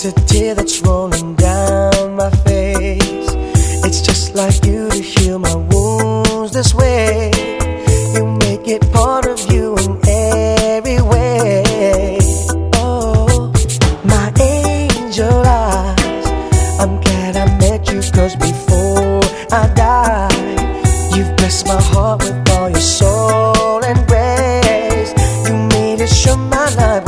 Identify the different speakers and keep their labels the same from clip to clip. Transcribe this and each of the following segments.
Speaker 1: It's a tear that's rolling down my face. It's just like you to heal my wounds this way. You make it part of you in every way. Oh, my angel eyes. I'm glad I met you, cause before I die, you've blessed my heart with all your soul and grace. You made it sure my life.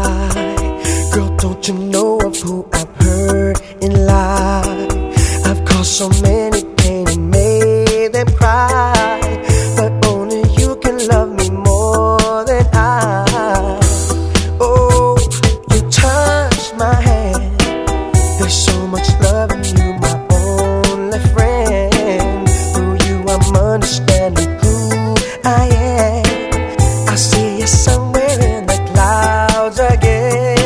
Speaker 1: yeah.